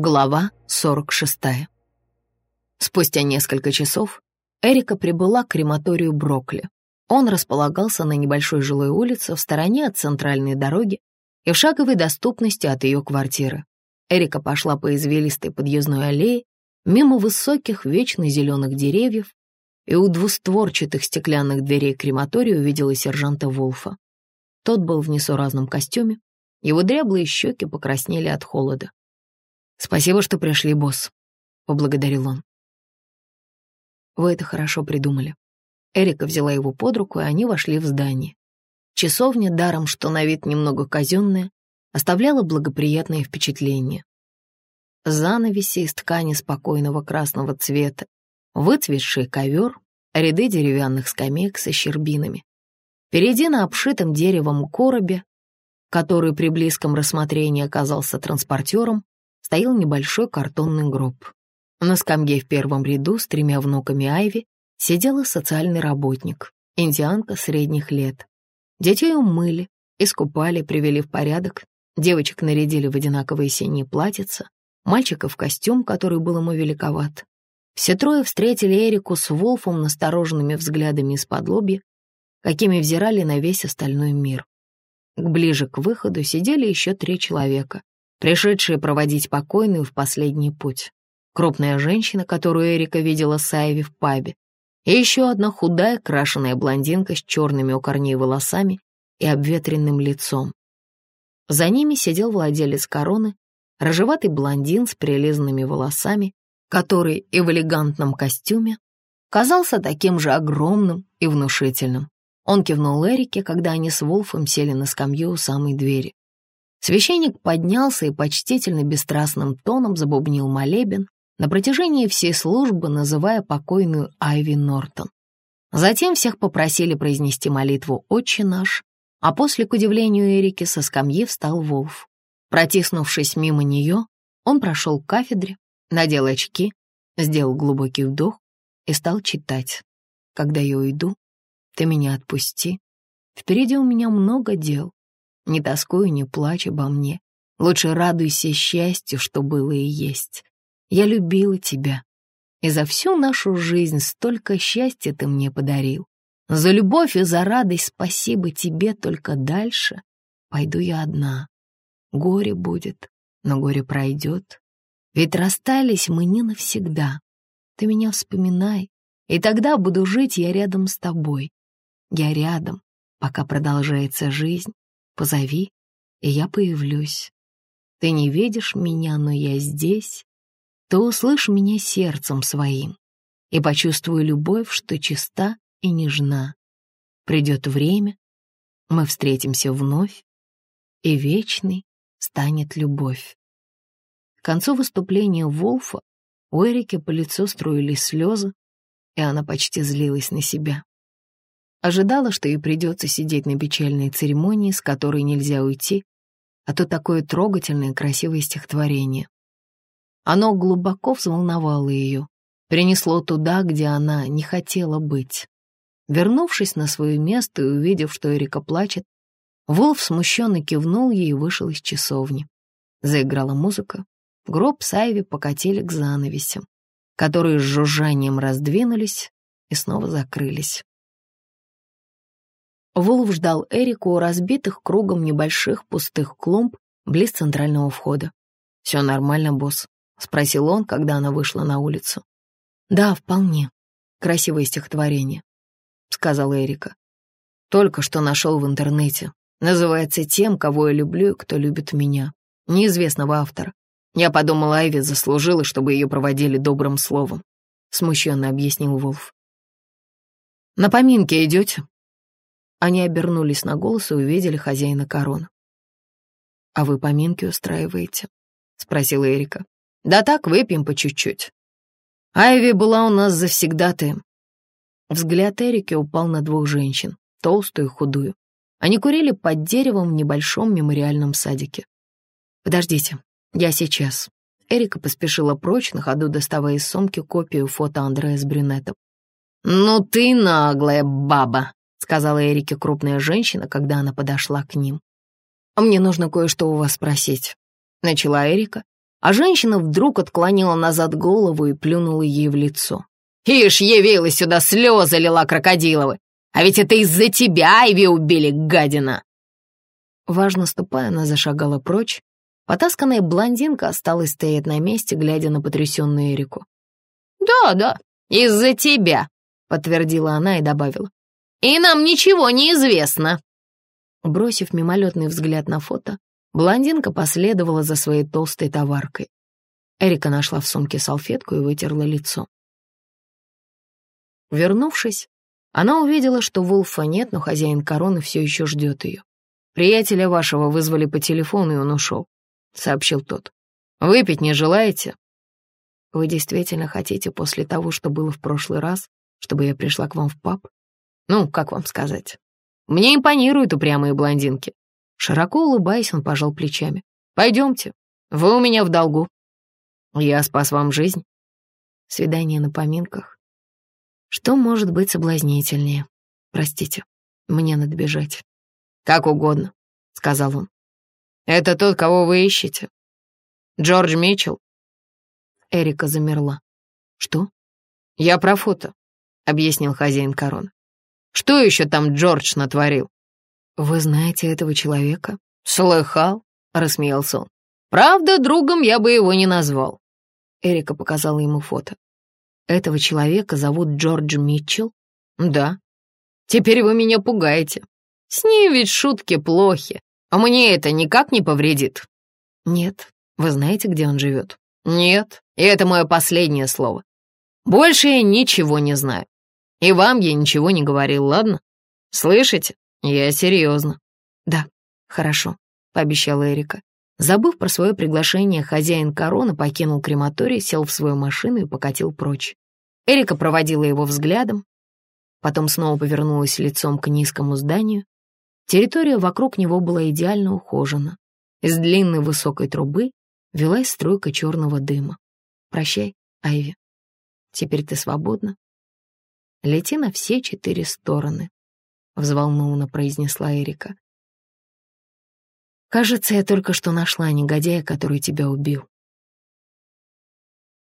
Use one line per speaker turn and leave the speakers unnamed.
Глава 46. Спустя несколько часов Эрика прибыла к крематорию Брокли. Он располагался на небольшой жилой улице в стороне от центральной дороги и в шаговой доступности от ее квартиры. Эрика пошла по извилистой подъездной аллее мимо высоких вечно зеленых деревьев и у двустворчатых стеклянных дверей крематория увидела сержанта Волфа. Тот был в несуразном костюме, его дряблые щеки покраснели от холода. «Спасибо, что пришли, босс», — поблагодарил он. «Вы это хорошо придумали». Эрика взяла его под руку, и они вошли в здание. Часовня, даром что на вид немного казенная, оставляла благоприятное впечатление. Занавеси из ткани спокойного красного цвета, выцветший ковер, ряды деревянных скамеек со щербинами. Впереди на обшитом деревом коробе, который при близком рассмотрении оказался транспортером, стоял небольшой картонный гроб. На скамье в первом ряду с тремя внуками Айви сидела социальный работник, индианка средних лет. Детей умыли, искупали, привели в порядок, девочек нарядили в одинаковые синие платьица, мальчика в костюм, который был ему великоват. Все трое встретили Эрику с Волфом настороженными взглядами из-под лобья, какими взирали на весь остальной мир. Ближе к выходу сидели еще три человека, пришедшие проводить покойную в последний путь. Крупная женщина, которую Эрика видела с Айви в пабе, и еще одна худая, крашеная блондинка с черными у корней волосами и обветренным лицом. За ними сидел владелец короны, рыжеватый блондин с прилизанными волосами, который и в элегантном костюме казался таким же огромным и внушительным. Он кивнул Эрике, когда они с Волфом сели на скамью у самой двери. Священник поднялся и почтительно бесстрастным тоном забубнил молебен на протяжении всей службы, называя покойную Айви Нортон. Затем всех попросили произнести молитву «Отче наш», а после, к удивлению Эрики, со скамьи встал Волф. Протиснувшись мимо нее, он прошел к кафедре, надел очки, сделал глубокий вдох и стал читать. «Когда я уйду, ты меня отпусти. Впереди у меня много дел. Не тоскуй, не плачь обо мне. Лучше радуйся счастью, что было и есть. Я любила тебя. И за всю нашу жизнь столько счастья ты мне подарил. За любовь и за радость спасибо тебе, только дальше пойду я одна. Горе будет, но горе пройдет. Ведь расстались мы не навсегда. Ты меня вспоминай, и тогда буду жить я рядом с тобой. Я рядом, пока продолжается жизнь, Позови, и я появлюсь. Ты не видишь меня, но я здесь. Ты услышь меня сердцем своим и почувствуй любовь, что чиста и нежна. Придет время, мы встретимся вновь, и вечной станет любовь. К концу выступления Волфа у Эрики по лицу струились слезы, и она почти злилась на себя. Ожидала, что ей придется сидеть на печальной церемонии, с которой нельзя уйти, а то такое трогательное красивое стихотворение. Оно глубоко взволновало ее, принесло туда, где она не хотела быть. Вернувшись на свое место и увидев, что Эрика плачет, Волф смущенно кивнул ей и вышел из часовни. Заиграла музыка, гроб с Айви покатили к занавесям, которые с жужжанием раздвинулись и снова закрылись. Вулф ждал Эрику у разбитых кругом небольших пустых клумб близ центрального входа. «Все нормально, босс?» — спросил он, когда она вышла на улицу. «Да, вполне. Красивое стихотворение», — сказала Эрика. «Только что нашел в интернете. Называется «Тем, кого я люблю и кто любит меня». Неизвестного автора. Я подумал, Айви заслужила, чтобы ее проводили добрым словом», — смущенно объяснил Волф. «На поминки идете?» Они обернулись на голос и увидели хозяина короны. «А вы поминки устраиваете?» — спросила Эрика. «Да так, выпьем по чуть-чуть. Айви была у нас завсегдатаем». Взгляд Эрики упал на двух женщин, толстую и худую. Они курили под деревом в небольшом мемориальном садике. «Подождите, я сейчас». Эрика поспешила прочь, на ходу доставая из сумки копию фото Андрея с брюнетом. «Ну ты наглая баба!» — сказала Эрике крупная женщина, когда она подошла к ним. «Мне нужно кое-что у вас спросить», — начала Эрика, а женщина вдруг отклонила назад голову и плюнула ей в лицо.
«Ишь, явилась сюда, слезы лила крокодиловы! А ведь это из-за тебя Айви убили, гадина!»
Важно ступая, она зашагала прочь. Потасканная блондинка осталась стоять на месте, глядя на потрясенную Эрику.
«Да, да, из-за тебя», — подтвердила она и добавила. «И нам ничего не известно».
Бросив мимолетный взгляд на фото, блондинка последовала за своей толстой товаркой. Эрика нашла в сумке салфетку и вытерла лицо. Вернувшись, она увидела, что Вулфа нет, но хозяин короны все еще ждет ее. «Приятеля вашего вызвали по телефону, и он ушел», — сообщил тот. «Выпить не желаете?» «Вы действительно хотите после того, что было в прошлый раз, чтобы я пришла к вам в паб? Ну, как вам сказать? Мне импонируют упрямые блондинки». Широко улыбаясь, он пожал плечами. «Пойдемте, вы у меня в долгу. Я спас вам жизнь. Свидание на поминках. Что может быть соблазнительнее? Простите, мне надо бежать. Как угодно, сказал он. Это тот, кого вы ищете? Джордж Митчелл? Эрика замерла. Что? Я про фото, объяснил хозяин корон. Что еще там Джордж натворил? Вы знаете этого человека? Слыхал, рассмеялся он. Правда, другом я бы его не назвал. Эрика показала ему фото. Этого человека зовут Джордж Митчелл? Да. Теперь вы меня пугаете. С ним ведь шутки плохи, а мне это никак не повредит. Нет. Вы знаете, где он живет? Нет. И это мое последнее слово. Больше я ничего не знаю. И вам я ничего не говорил, ладно? Слышите? Я серьезно. Да, хорошо, пообещала Эрика. Забыв про свое приглашение, хозяин короны покинул крематорий, сел в свою машину и покатил прочь. Эрика проводила его взглядом, потом снова повернулась лицом к низкому зданию. Территория вокруг него была идеально ухожена. Из длинной высокой трубы велась струйка черного дыма. «Прощай, Айви. Теперь ты свободна. Лети на все четыре стороны», — взволнованно произнесла Эрика. Кажется, я только что нашла негодяя, который тебя убил.